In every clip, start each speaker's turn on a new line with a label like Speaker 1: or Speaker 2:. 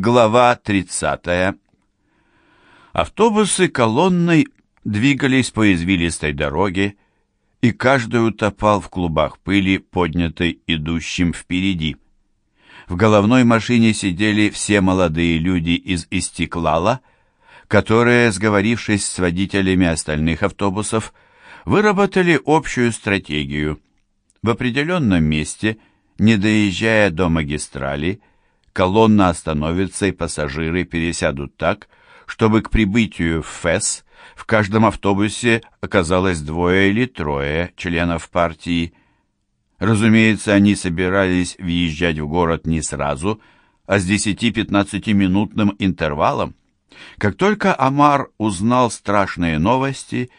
Speaker 1: Глава 30. Автобусы колонной двигались по извилистой дороге, и каждый утопал в клубах пыли, поднятой идущим впереди. В головной машине сидели все молодые люди из Истеклала, которые, сговорившись с водителями остальных автобусов, выработали общую стратегию. В определенном месте, не доезжая до магистрали, колонна остановится и пассажиры пересядут так, чтобы к прибытию в ФЭС в каждом автобусе оказалось двое или трое членов партии. Разумеется, они собирались въезжать в город не сразу, а с 10-15-минутным интервалом. Как только Амар узнал страшные новости,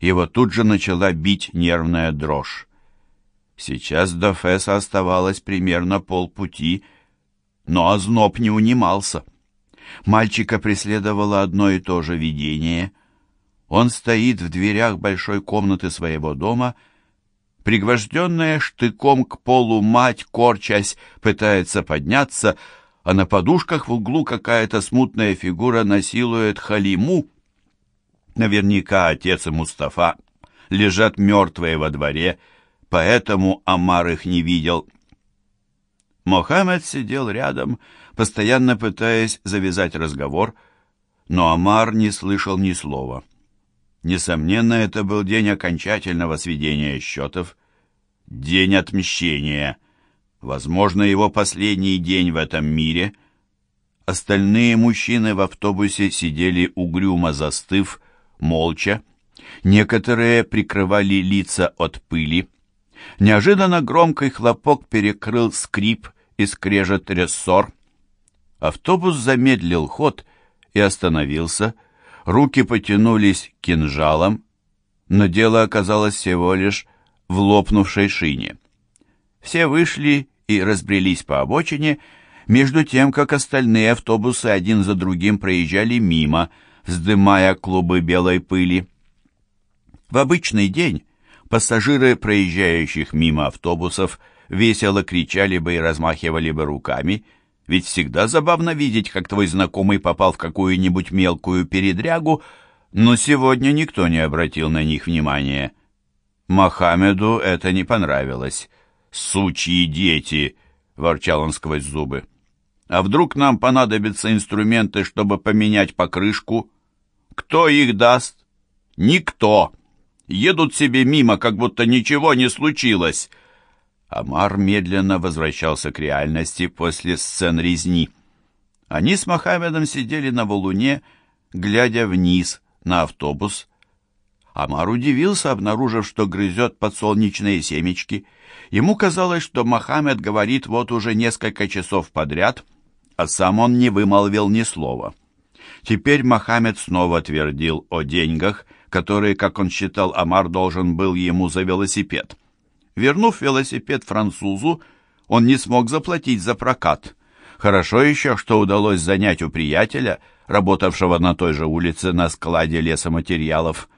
Speaker 1: его тут же начала бить нервная дрожь. Сейчас до Феса оставалось примерно полпути, но озноб не унимался. Мальчика преследовало одно и то же видение. Он стоит в дверях большой комнаты своего дома, пригвожденная штыком к полу мать, корчась, пытается подняться, а на подушках в углу какая-то смутная фигура насилует Халиму. Наверняка отец и Мустафа лежат мертвые во дворе, поэтому Амар их не видел. Мохаммед сидел рядом, постоянно пытаясь завязать разговор, но Амар не слышал ни слова. Несомненно, это был день окончательного сведения счетов, день отмщения, возможно, его последний день в этом мире. Остальные мужчины в автобусе сидели угрюмо застыв, молча. Некоторые прикрывали лица от пыли. Неожиданно громкий хлопок перекрыл скрип и скрежет рессор. Автобус замедлил ход и остановился. Руки потянулись к кинжалам, но дело оказалось всего лишь в лопнувшей шине. Все вышли и разбрелись по обочине, между тем, как остальные автобусы один за другим проезжали мимо, вздымая клубы белой пыли. В обычный день пассажиры проезжающих мимо автобусов весело кричали бы и размахивали бы руками, ведь всегда забавно видеть, как твой знакомый попал в какую-нибудь мелкую передрягу, но сегодня никто не обратил на них внимания. Мохаммеду это не понравилось. «Сучьи дети!» — ворчал он сквозь зубы. «А вдруг нам понадобятся инструменты, чтобы поменять покрышку? Кто их даст? Никто! Едут себе мимо, как будто ничего не случилось!» Амар медленно возвращался к реальности после сцен резни. Они с Мохаммедом сидели на валуне, глядя вниз на автобус. Амар удивился, обнаружив, что грызет подсолнечные семечки. Ему казалось, что Мохаммед говорит вот уже несколько часов подряд, а сам он не вымолвил ни слова. Теперь Мохаммед снова твердил о деньгах, которые, как он считал, Амар должен был ему за велосипед. Вернув велосипед французу, он не смог заплатить за прокат. Хорошо еще, что удалось занять у приятеля, работавшего на той же улице на складе лесоматериалов.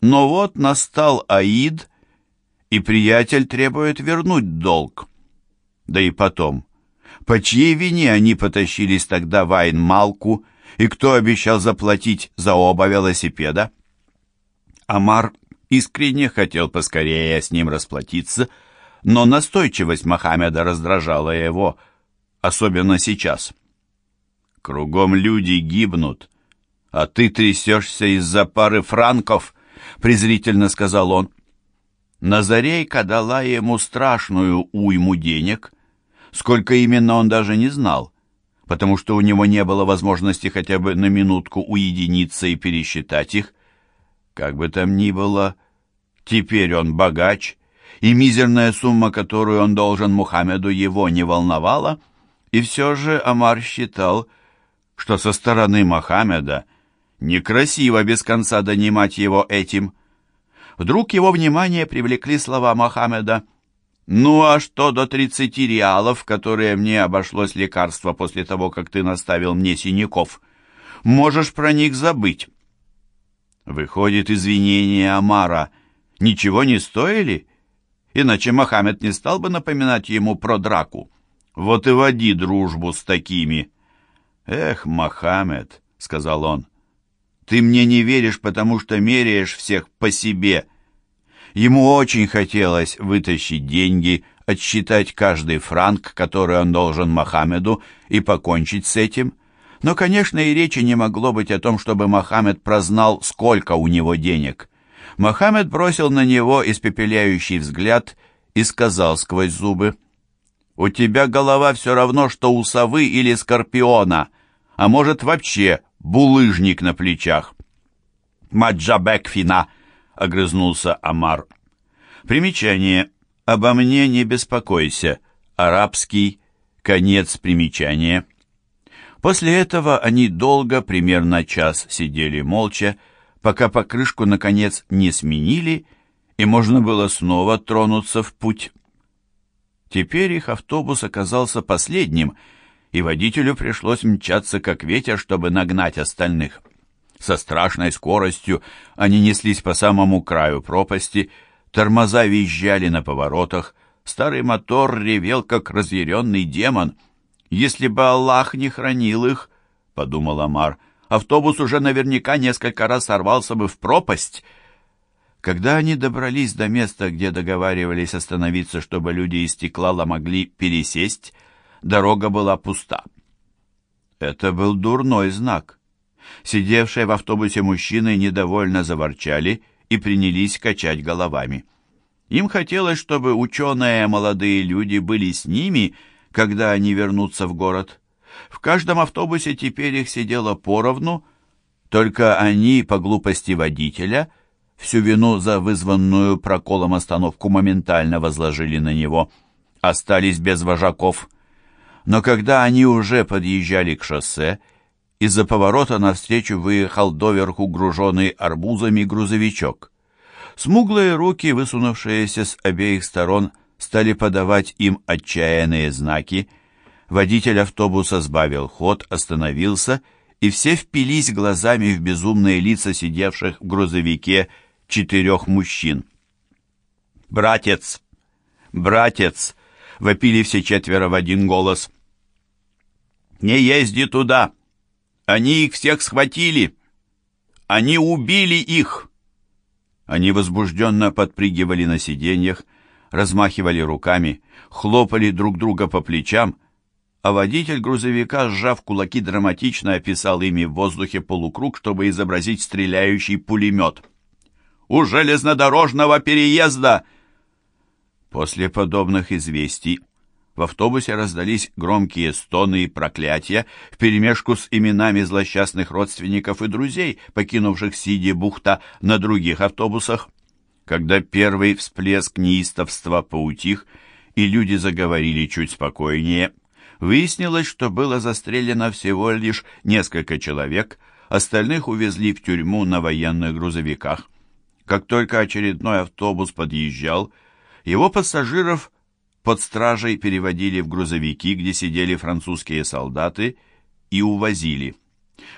Speaker 1: Но вот настал Аид, и приятель требует вернуть долг. Да и потом, по чьей вине они потащились тогда в Айн-Малку, и кто обещал заплатить за оба велосипеда? Амар искренне хотел поскорее с ним расплатиться, но настойчивость Мохаммеда раздражала его, особенно сейчас. «Кругом люди гибнут, а ты трясешься из-за пары франков», — презрительно сказал он. Назарейка дала ему страшную уйму денег, сколько именно он даже не знал, потому что у него не было возможности хотя бы на минутку уединиться и пересчитать их. Как бы там ни было, теперь он богач, и мизерная сумма, которую он должен Мухаммеду, его не волновала, и все же Амар считал, что со стороны Мухаммеда некрасиво без конца донимать его этим. Вдруг его внимание привлекли слова Мухаммеда «Ну а что до тридцати реалов, которые мне обошлось лекарство после того, как ты наставил мне синяков? Можешь про них забыть». Выходит, извинения Амара ничего не стоили? Иначе Мохаммед не стал бы напоминать ему про драку. Вот и води дружбу с такими. «Эх, Мохаммед», — сказал он, — «ты мне не веришь, потому что меряешь всех по себе». Ему очень хотелось вытащить деньги, отсчитать каждый франк, который он должен Мохаммеду, и покончить с этим. Но, конечно, и речи не могло быть о том, чтобы Мохаммед прознал, сколько у него денег. Мохаммед бросил на него испепеляющий взгляд и сказал сквозь зубы, «У тебя голова все равно, что у совы или скорпиона, а может вообще булыжник на плечах». «Маджабекфина!» — огрызнулся Амар. Примечание. «Обо мне не беспокойся». Арабский. Конец примечания. После этого они долго, примерно час, сидели молча, пока покрышку, наконец, не сменили, и можно было снова тронуться в путь. Теперь их автобус оказался последним, и водителю пришлось мчаться как ветер, чтобы нагнать остальных. Со страшной скоростью они неслись по самому краю пропасти, тормоза визжали на поворотах, старый мотор ревел, как разъяренный демон. «Если бы Аллах не хранил их», — подумал Амар, — «автобус уже наверняка несколько раз сорвался бы в пропасть». Когда они добрались до места, где договаривались остановиться, чтобы люди из Стеклала могли пересесть, дорога была пуста. Это был дурной знак. Сидевшие в автобусе мужчины недовольно заворчали и принялись качать головами. Им хотелось, чтобы ученые молодые люди были с ними, когда они вернутся в город. В каждом автобусе теперь их сидело поровну, только они, по глупости водителя, всю вину за вызванную проколом остановку моментально возложили на него. Остались без вожаков. Но когда они уже подъезжали к шоссе, из-за поворота навстречу выехал доверху груженный арбузами грузовичок. Смуглые руки, высунувшиеся с обеих сторон, стали подавать им отчаянные знаки. Водитель автобуса сбавил ход, остановился, и все впились глазами в безумные лица сидевших в грузовике четырех мужчин. «Братец! Братец!» — вопили все четверо в один голос. «Не езди туда!» Они их всех схватили! Они убили их!» Они возбужденно подпрыгивали на сиденьях, размахивали руками, хлопали друг друга по плечам, а водитель грузовика, сжав кулаки, драматично описал ими в воздухе полукруг, чтобы изобразить стреляющий пулемет. «У железнодорожного переезда!» После подобных известий в автобусе раздались громкие стоны и проклятия вперемешку с именами злосчастных родственников и друзей, покинувших Сиди Бухта на других автобусах. Когда первый всплеск неистовства поутих, и люди заговорили чуть спокойнее, выяснилось, что было застрелено всего лишь несколько человек, остальных увезли в тюрьму на военных грузовиках. Как только очередной автобус подъезжал, его пассажиров под стражей переводили в грузовики, где сидели французские солдаты, и увозили.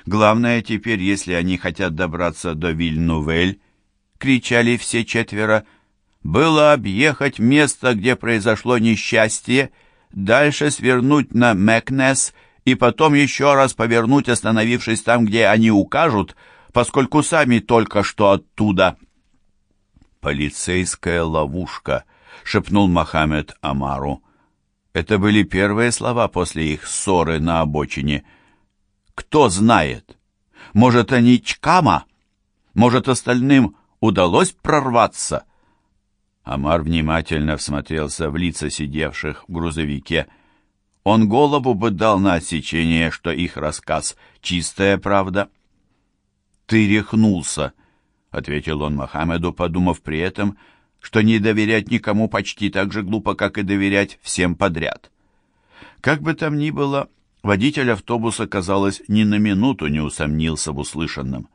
Speaker 1: Главное теперь, если они хотят добраться до Вильнувель, кричали все четверо, было объехать место, где произошло несчастье, дальше свернуть на Мэкнес и потом еще раз повернуть, остановившись там, где они укажут, поскольку сами только что оттуда. Полицейская ловушка —— шепнул Мохаммед Амару. Это были первые слова после их ссоры на обочине. «Кто знает? Может, они Чкама? Может, остальным удалось прорваться?» Амар внимательно всмотрелся в лица сидевших в грузовике. Он голову бы дал на отсечение, что их рассказ — чистая правда. «Ты рехнулся», — ответил он Мохаммеду, подумав при этом — что не доверять никому почти так же глупо, как и доверять всем подряд. Как бы там ни было, водитель автобуса, казалось, ни на минуту не усомнился в услышанном.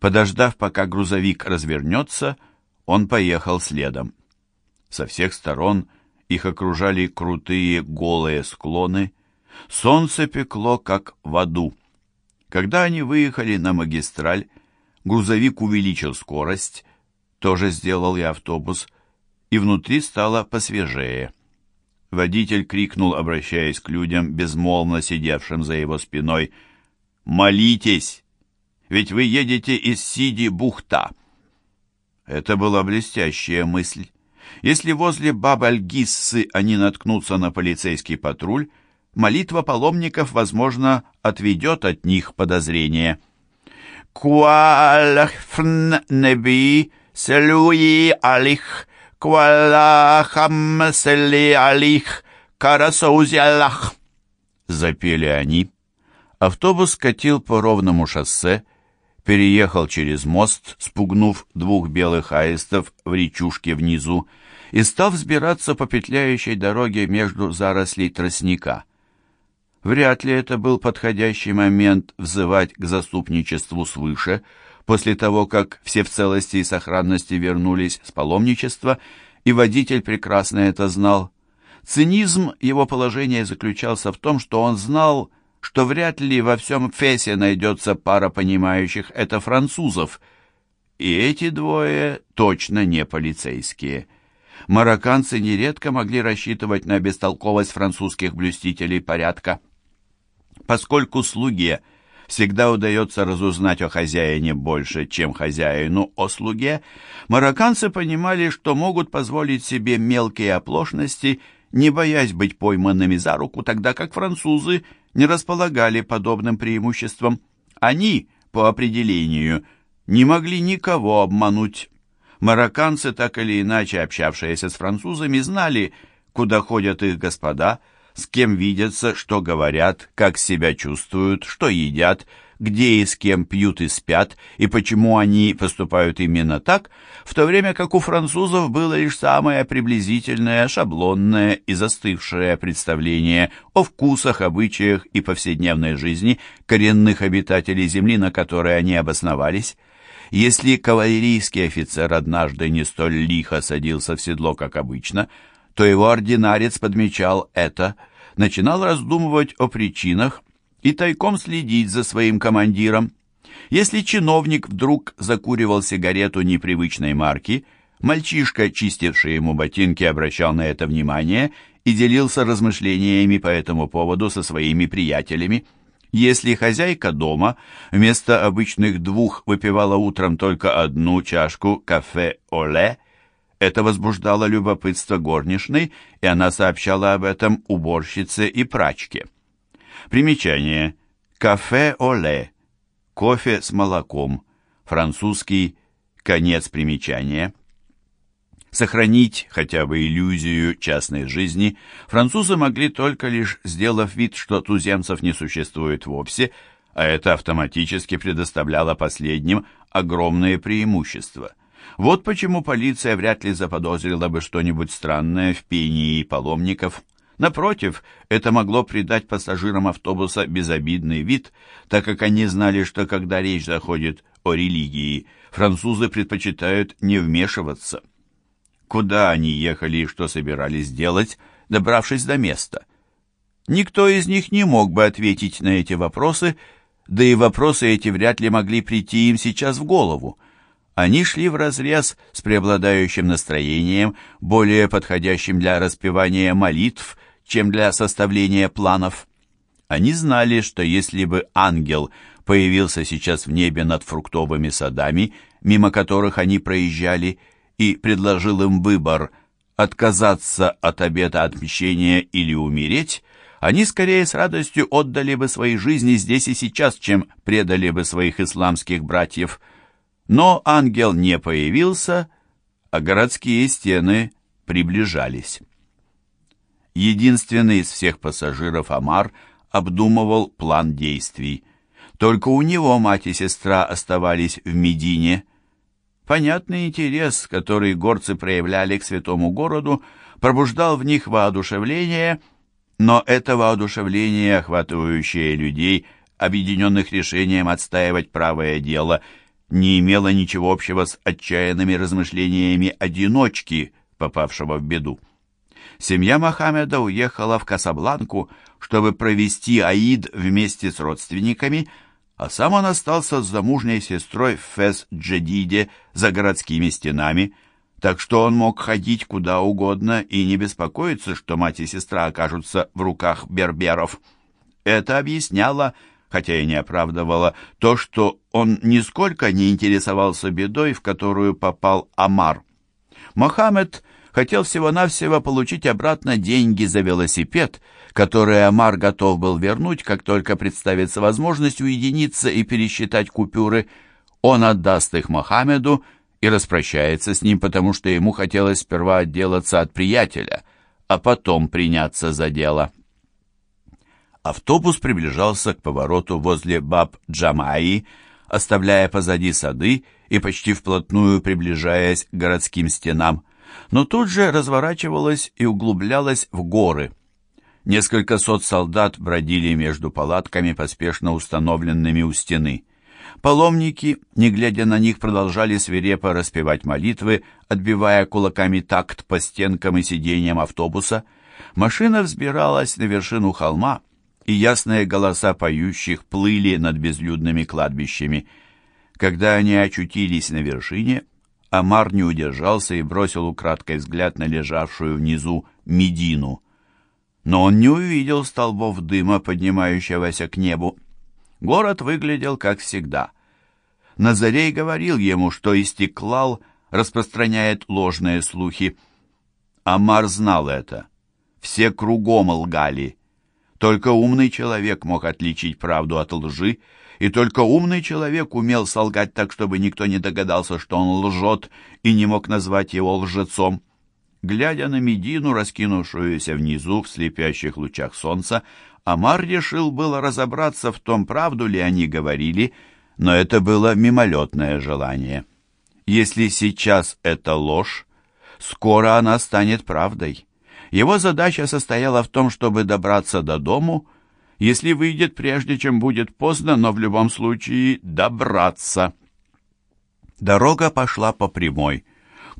Speaker 1: Подождав, пока грузовик развернется, он поехал следом. Со всех сторон их окружали крутые голые склоны, солнце пекло, как в аду. Когда они выехали на магистраль, грузовик увеличил скорость, тоже сделал и автобус, и внутри стало посвежее. Водитель крикнул, обращаясь к людям, безмолвно сидевшим за его спиной, «Молитесь! Ведь вы едете из Сиди-Бухта!» Это была блестящая мысль. Если возле Баб-Аль-Гиссы они наткнутся на полицейский патруль, молитва паломников, возможно, отведет от них подозрения. «Куалахфн неби селуи алих, куалахам сели алих, карасаузи Аллах!» Запели они. Автобус катил по ровному шоссе, переехал через мост, спугнув двух белых аистов в речушке внизу, и стал взбираться по петляющей дороге между зарослей тростника. Вряд ли это был подходящий момент взывать к заступничеству свыше, после того, как все в целости и сохранности вернулись с паломничества, и водитель прекрасно это знал. Цинизм его положения заключался в том, что он знал, что вряд ли во всем Фесе найдется пара понимающих это французов, и эти двое точно не полицейские. Марокканцы нередко могли рассчитывать на бестолковость французских блюстителей порядка. Поскольку слуге всегда удается разузнать о хозяине больше, чем хозяину о слуге, марокканцы понимали, что могут позволить себе мелкие оплошности, не боясь быть пойманными за руку, тогда как французы не располагали подобным преимуществом. Они, по определению, не могли никого обмануть. Марокканцы, так или иначе общавшиеся с французами, знали, куда ходят их господа, с кем видятся, что говорят, как себя чувствуют, что едят, где и с кем пьют и спят, и почему они поступают именно так, в то время как у французов было лишь самое приблизительное, шаблонное и застывшее представление о вкусах, обычаях и повседневной жизни коренных обитателей земли, на которой они обосновались. Если кавалерийский офицер однажды не столь лихо садился в седло, как обычно, то его ординарец подмечал это – начинал раздумывать о причинах и тайком следить за своим командиром. Если чиновник вдруг закуривал сигарету непривычной марки, мальчишка, чистивший ему ботинки, обращал на это внимание и делился размышлениями по этому поводу со своими приятелями. Если хозяйка дома вместо обычных двух выпивала утром только одну чашку кафе-оле – это возбуждало любопытство горничной, и она сообщала об этом уборщице и прачке. Примечание. Кафе Оле. Кофе с молоком. Французский. Конец примечания. Сохранить хотя бы иллюзию частной жизни французы могли только лишь сделав вид, что туземцев не существует вовсе, а это автоматически предоставляло последним огромные преимущества. Вот почему полиция вряд ли заподозрила бы что-нибудь странное в пении паломников. Напротив, это могло придать пассажирам автобуса безобидный вид, так как они знали, что когда речь заходит о религии, французы предпочитают не вмешиваться. Куда они ехали и что собирались делать, добравшись до места? Никто из них не мог бы ответить на эти вопросы, да и вопросы эти вряд ли могли прийти им сейчас в голову. Они шли вразрез с преобладающим настроением, более подходящим для распевания молитв, чем для составления планов. Они знали, что если бы ангел появился сейчас в небе над фруктовыми садами, мимо которых они проезжали, и предложил им выбор отказаться от обета отмщения или умереть, они скорее с радостью отдали бы свои жизни здесь и сейчас, чем предали бы своих исламских братьев – но ангел не появился, а городские стены приближались. Единственный из всех пассажиров Амар обдумывал план действий. Только у него мать и сестра оставались в Медине. Понятный интерес, который горцы проявляли к святому городу, пробуждал в них воодушевление, но это воодушевление, охватывающее людей, объединенных решением отстаивать правое дело – не имела ничего общего с отчаянными размышлениями одиночки, попавшего в беду. Семья Мохаммеда уехала в Касабланку, чтобы провести Аид вместе с родственниками, а сам он остался с замужней сестрой Фес-Джедиде за городскими стенами. так что он мог ходить куда угодно и не беспокоиться, что мать и сестра окажутся в руках берберов. Это объясняло, хотя и не оправдывало, то, что он нисколько не интересовался бедой, в которую попал Амар. Мохаммед хотел всего-навсего получить обратно деньги за велосипед, которые Амар готов был вернуть, как только представится возможность уединиться и пересчитать купюры. Он отдаст их Мохаммеду, и распрощается с ним, потому что ему хотелось сперва отделаться от приятеля, а потом приняться за дело. Автобус приближался к повороту возле Баб-Джамаи, оставляя позади сады и почти вплотную приближаясь к городским стенам, но тут же разворачивалась и углублялась в горы. Несколько сот солдат бродили между палатками, поспешно установленными у стены. Паломники, не глядя на них, продолжали свирепо распевать молитвы, отбивая кулаками такт по стенкам и сиденьям автобуса. Машина взбиралась на вершину холма, и ясные голоса поющих плыли над безлюдными кладбищами. Когда они очутились на вершине, Амар не удержался и бросил украдкой взгляд на лежавшую внизу Медину. Но он не увидел столбов дыма, поднимающегося к небу. Город выглядел как всегда. Назарей говорил ему, что Истеклал распространяет ложные слухи. Амар знал это. Все кругом лгали. Только умный человек мог отличить правду от лжи, и только умный человек умел солгать так, чтобы никто не догадался, что он лжет, и не мог назвать его лжецом. Глядя на Медину, раскинувшуюся внизу в слепящих лучах солнца, Амар решил было разобраться в том, правду ли они говорили, но это было мимолетное желание. Если сейчас это ложь, скоро она станет правдой. Его задача состояла в том, чтобы добраться до дому, если выйдет прежде, чем будет поздно, но в любом случае добраться. Дорога пошла по прямой.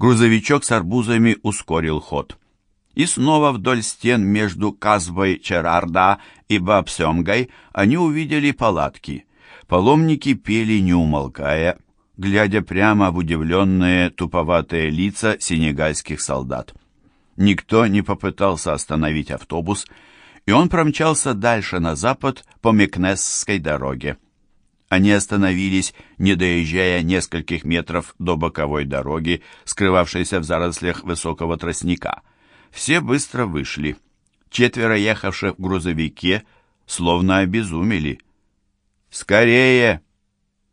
Speaker 1: Грузовичок с арбузами ускорил ход. И снова вдоль стен между Казбой Черарда и Бабсемгой они увидели палатки. Паломники пели, не умолкая, глядя прямо в удивленные туповатые лица сенегальских солдат. Никто не попытался остановить автобус, и он промчался дальше на запад по Мекнесской дороге. Они остановились, не доезжая нескольких метров до боковой дороги, скрывавшейся в зарослях высокого тростника. Все быстро вышли. Четверо ехавших в грузовике словно обезумели. «Скорее!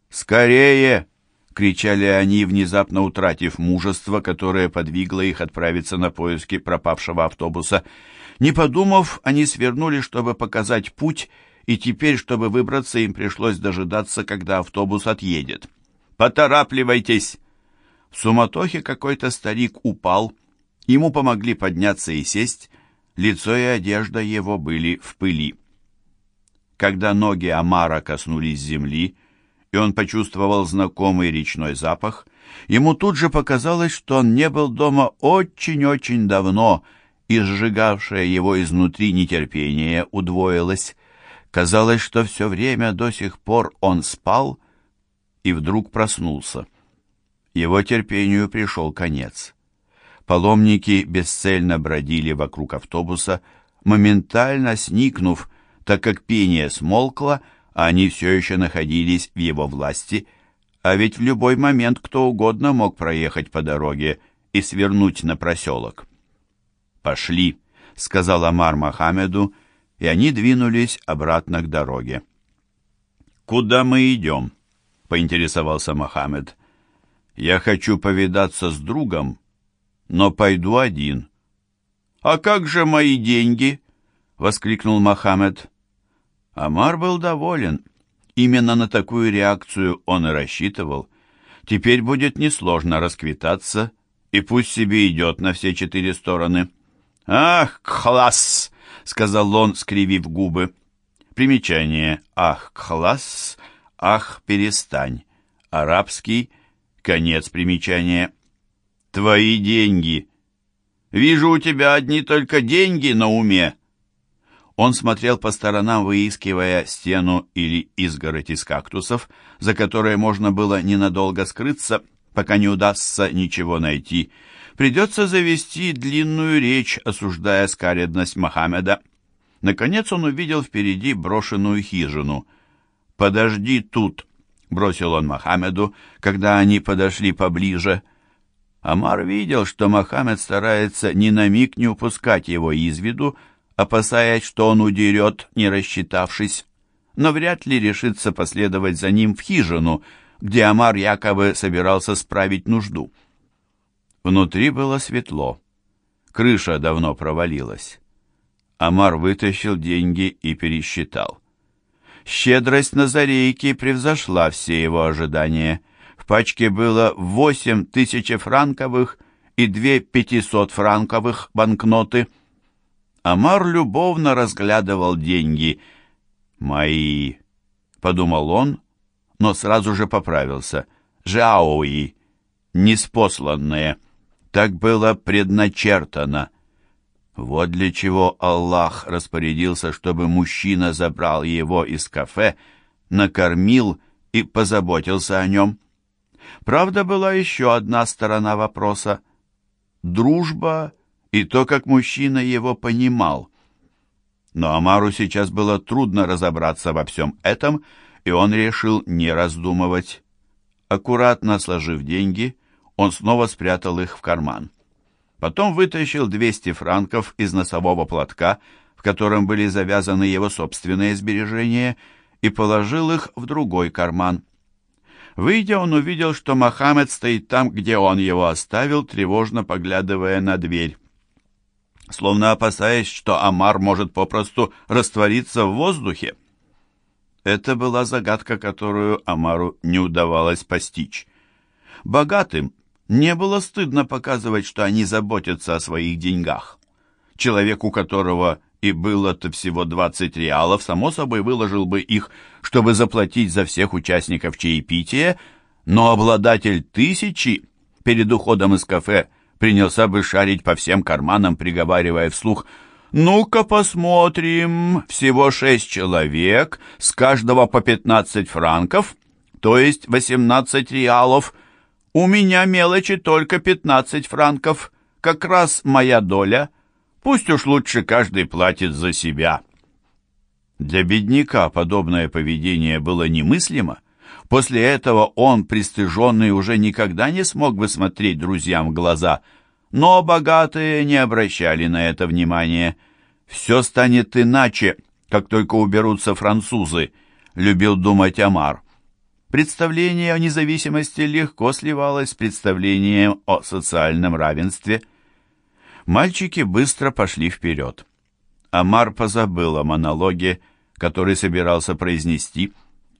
Speaker 1: Скорее!» — кричали они, внезапно утратив мужество, которое подвигло их отправиться на поиски пропавшего автобуса. Не подумав, они свернули, чтобы показать путь, и теперь, чтобы выбраться, им пришлось дожидаться, когда автобус отъедет. «Поторапливайтесь!» В суматохе какой-то старик упал — Ему помогли подняться и сесть, лицо и одежда его были в пыли. Когда ноги Амара коснулись земли, и он почувствовал знакомый речной запах, ему тут же показалось, что он не был дома очень-очень давно, и сжигавшее его изнутри нетерпение удвоилось. Казалось, что все время до сих пор он спал и вдруг проснулся. Его терпению пришел конец. Паломники бесцельно бродили вокруг автобуса, моментально сникнув, так как пение смолкло, а они все еще находились в его власти, а ведь в любой момент кто угодно мог проехать по дороге и свернуть на проселок. «Пошли», — сказал Амар Мохаммеду, и они двинулись обратно к дороге. «Куда мы идем?» — поинтересовался Мохаммед. «Я хочу повидаться с другом но пойду один». «А как же мои деньги?» — воскликнул Мохаммед. Амар был доволен. Именно на такую реакцию он и рассчитывал. Теперь будет несложно расквитаться, и пусть себе идет на все четыре стороны. «Ах, класс!» — сказал он, скривив губы. Примечание «Ах, класс!» «Ах, перестань!» Арабский, конец примечания. Твои деньги. Вижу, у тебя одни только деньги на уме. Он смотрел по сторонам, выискивая стену или изгородь из кактусов, за которой можно было ненадолго скрыться, пока не удастся ничего найти. Придется завести длинную речь, осуждая скаредность Мохаммеда. Наконец он увидел впереди брошенную хижину. «Подожди тут», — бросил он Мохаммеду, когда они подошли поближе. Амар видел, что Мохаммед старается ни на миг не упускать его из виду, опасаясь, что он удерет, не рассчитавшись, но вряд ли решится последовать за ним в хижину, где Амар якобы собирался справить нужду. Внутри было светло. Крыша давно провалилась. Амар вытащил деньги и пересчитал. Щедрость Назарейки превзошла все его ожидания. В пачке было восемь тысяч франковых и две пятисот франковых банкноты. Амар любовно разглядывал деньги. «Мои», — подумал он, но сразу же поправился. «Жаои, неспосланные». Так было предначертано. Вот для чего Аллах распорядился, чтобы мужчина забрал его из кафе, накормил и позаботился о нем. Правда, была еще одна сторона вопроса. Дружба и то, как мужчина его понимал. Но Амару сейчас было трудно разобраться во всем этом, и он решил не раздумывать. Аккуратно сложив деньги, он снова спрятал их в карман. Потом вытащил 200 франков из носового платка, в котором были завязаны его собственные сбережения, и положил их в другой карман. Выйдя, он увидел, что Мохаммед стоит там, где он его оставил, тревожно поглядывая на дверь. Словно опасаясь, что Амар может попросту раствориться в воздухе. Это была загадка, которую Амару не удавалось постичь. Богатым не было стыдно показывать, что они заботятся о своих деньгах. Человек, у которого и было-то всего 20 реалов, само собой выложил бы их, чтобы заплатить за всех участников чаепития, но обладатель тысячи перед уходом из кафе принялся бы шарить по всем карманам, приговаривая вслух «Ну-ка посмотрим, всего шесть человек, с каждого по 15 франков, то есть 18 реалов». У меня мелочи только пятнадцать франков, как раз моя доля. Пусть уж лучше каждый платит за себя. Для бедняка подобное поведение было немыслимо. После этого он, пристыженный, уже никогда не смог бы смотреть друзьям в глаза. Но богатые не обращали на это внимания. «Все станет иначе, как только уберутся французы», — любил думать Амар. Представление о независимости легко сливалось с представлением о социальном равенстве. Мальчики быстро пошли вперед. Амар позабыл о монологе, который собирался произнести.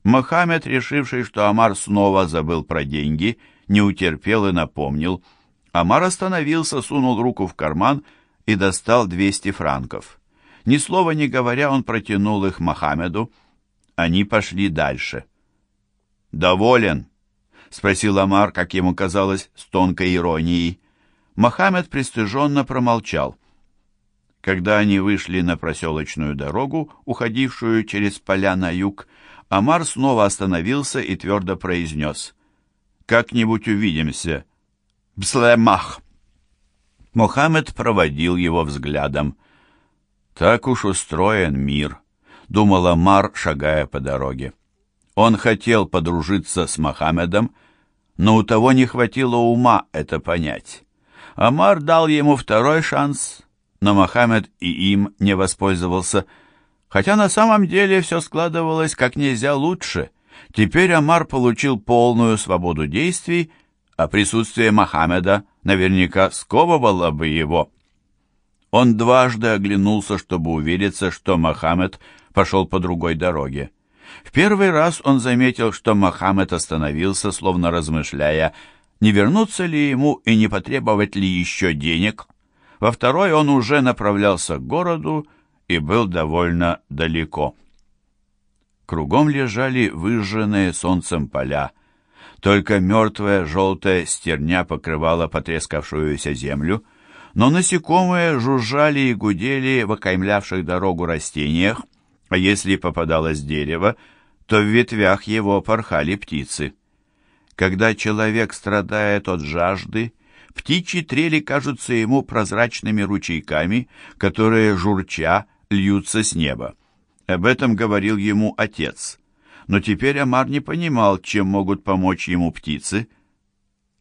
Speaker 1: Мохаммед, решивший, что Амар снова забыл про деньги, не утерпел и напомнил. Амар остановился, сунул руку в карман и достал 200 франков. Ни слова не говоря, он протянул их Мохаммеду. Они пошли дальше. «Доволен?» — спросил Амар, как ему казалось, с тонкой иронией. Мохаммед пристыженно промолчал. Когда они вышли на проселочную дорогу, уходившую через поля на юг, Амар снова остановился и твердо произнес «Как-нибудь увидимся. Бслемах!» Мохаммед проводил его взглядом. «Так уж устроен мир», — думал Амар, шагая по дороге. Он хотел подружиться с Мохаммедом, но у того не хватило ума это понять. Амар дал ему второй шанс, но Мохаммед и им не воспользовался, хотя на самом деле все складывалось как нельзя лучше. Теперь Амар получил полную свободу действий, а присутствие Мохаммеда наверняка сковывало бы его. Он дважды оглянулся, чтобы увериться, что Мохаммед пошел по другой дороге. В первый раз он заметил, что Мохаммед остановился, словно размышляя, не вернуться ли ему и не потребовать ли еще денег. Во второй он уже направлялся к городу и был довольно далеко. Кругом лежали выжженные солнцем поля. Только мертвая желтая стерня покрывала потрескавшуюся землю, но насекомые жужжали и гудели в окаймлявших дорогу растениях, а если попадалось дерево, то в ветвях его порхали птицы. Когда человек страдает от жажды, Птичьи трели кажутся ему прозрачными ручейками, которые, журча, льются с неба. Об этом говорил ему отец. Но теперь Амар не понимал, чем могут помочь ему птицы.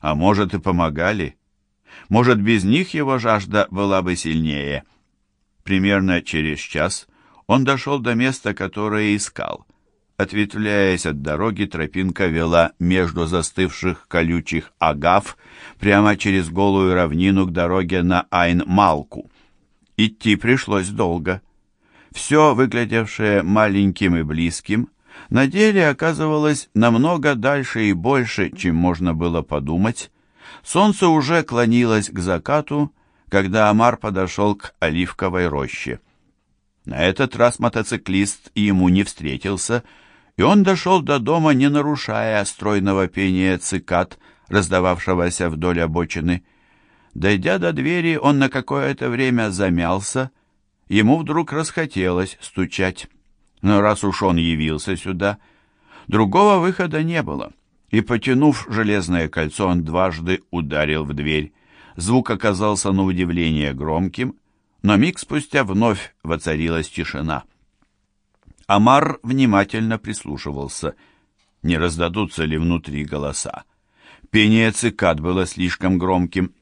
Speaker 1: А может, и помогали. Может, без них его жажда была бы сильнее. Примерно через час он дошел до места, которое искал. Ответвляясь от дороги, тропинка вела между застывших колючих агав прямо через голую равнину к дороге на Айн-Малку. Идти пришлось долго. Все, выглядевшее маленьким и близким, на деле оказывалось намного дальше и больше, чем можно было подумать. Солнце уже клонилось к закату, когда Амар подошел к оливковой роще. На этот раз мотоциклист ему не встретился, и он дошел до дома, не нарушая стройного пения цикад, раздававшегося вдоль обочины. Дойдя до двери, он на какое-то время замялся, ему вдруг расхотелось стучать. Но раз уж он явился сюда, другого выхода не было, и, потянув железное кольцо, он дважды ударил в дверь. Звук оказался на удивление громким, но миг спустя вновь воцарилась тишина. Амар внимательно прислушивался, не раздадутся ли внутри голоса. Пение цикад было слишком громким.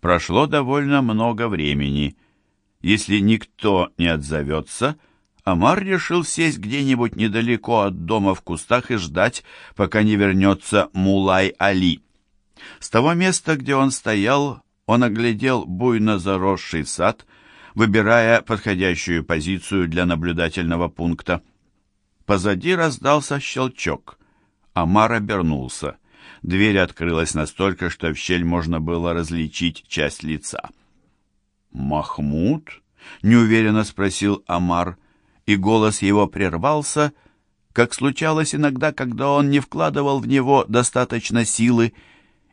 Speaker 1: Прошло довольно много времени. Если никто не отзовется, Амар решил сесть где-нибудь недалеко от дома в кустах и ждать, пока не вернется Мулай-Али. С того места, где он стоял, он оглядел буйно заросший сад, выбирая подходящую позицию для наблюдательного пункта. Позади раздался щелчок. Амар обернулся. Дверь открылась настолько, что в щель можно было различить часть лица. «Махмуд?» — неуверенно спросил Амар, и голос его прервался, как случалось иногда, когда он не вкладывал в него достаточно силы.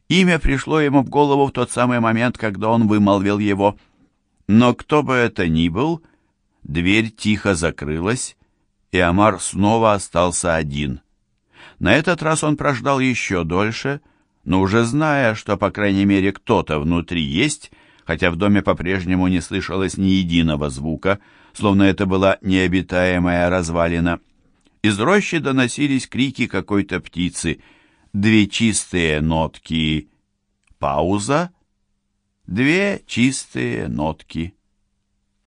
Speaker 1: Имя пришло ему в голову в тот самый момент, когда он вымолвил его. Но кто бы это ни был, дверь тихо закрылась, и Амар снова остался один. На этот раз он прождал еще дольше, но уже зная, что, по крайней мере, кто-то внутри есть, хотя в доме по-прежнему не слышалось ни единого звука, словно это была необитаемая развалина. Из рощи доносились крики какой-то птицы, две чистые нотки. Пауза. Две чистые нотки.